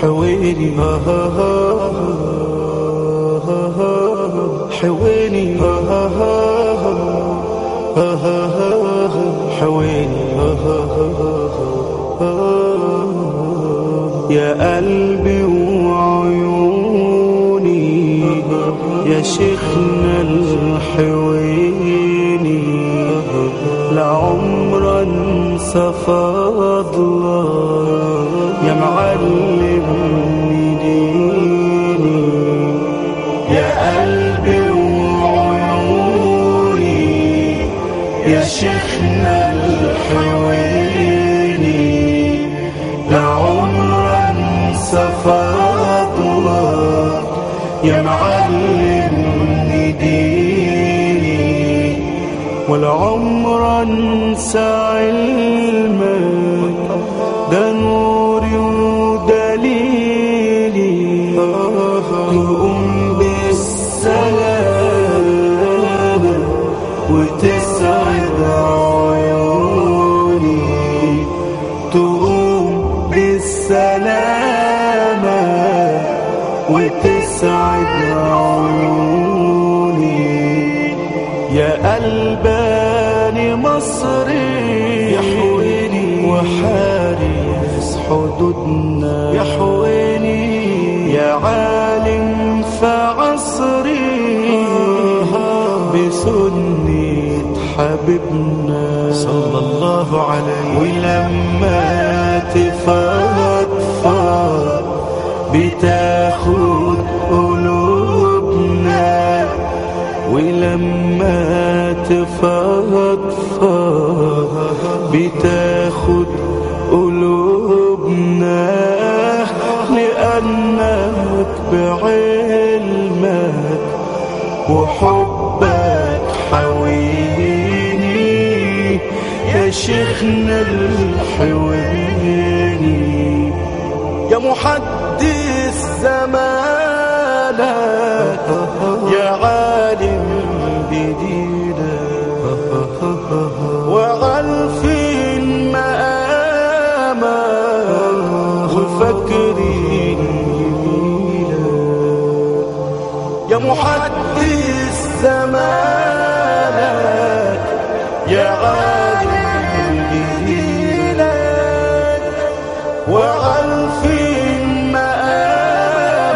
حويني حويني حويني يا قلبي وعيوني يا شيخنا الحويني فضلك يا معلم ديني يا قلبي وعيوني يا شيخنا الحويني. لعمر انسى فضلك يا معلم والعمر انسى علمك ده نوري ودليلي. تقوم بالسلام وتسعد عيوني تقوم بالسلامة وتسعد عيوني يا قلباني حدودنا. يحويني يا عالم في عصري. بسنة حبيبنا. صلى الله عليه. ولما تفضفض بتاخد قلوبنا. ولما تفضفض بتاخد لأنك بعلمك وحبك حويني. يا شيخنا الحويني. يا محدث زمانك. جميلك يا محدث زمانك يا عالم بدينك وعارفين مقامك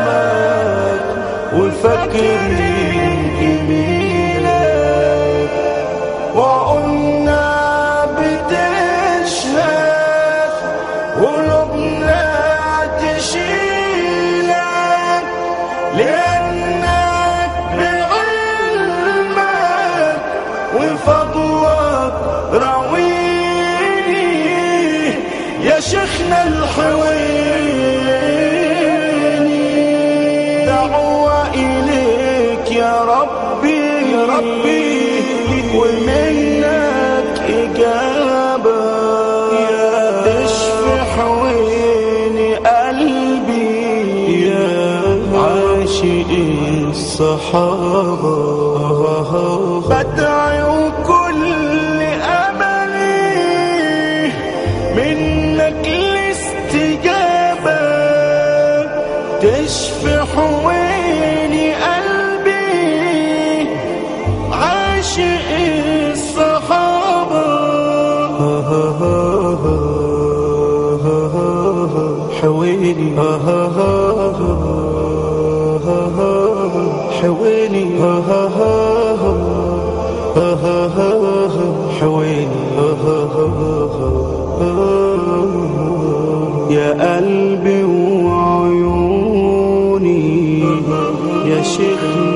رويني يا شيخنا الحويني. دعوة إليك يا ربي يا ربي. ومنك إجابة. تشفي حويني قلبي. يا عاشق الصحابة. منك الاستجابة. تشفي حويني قلبي. عاشق الصحابة. حويني. حويني. حويني. يا قلبي وعيوني يا شيخنا.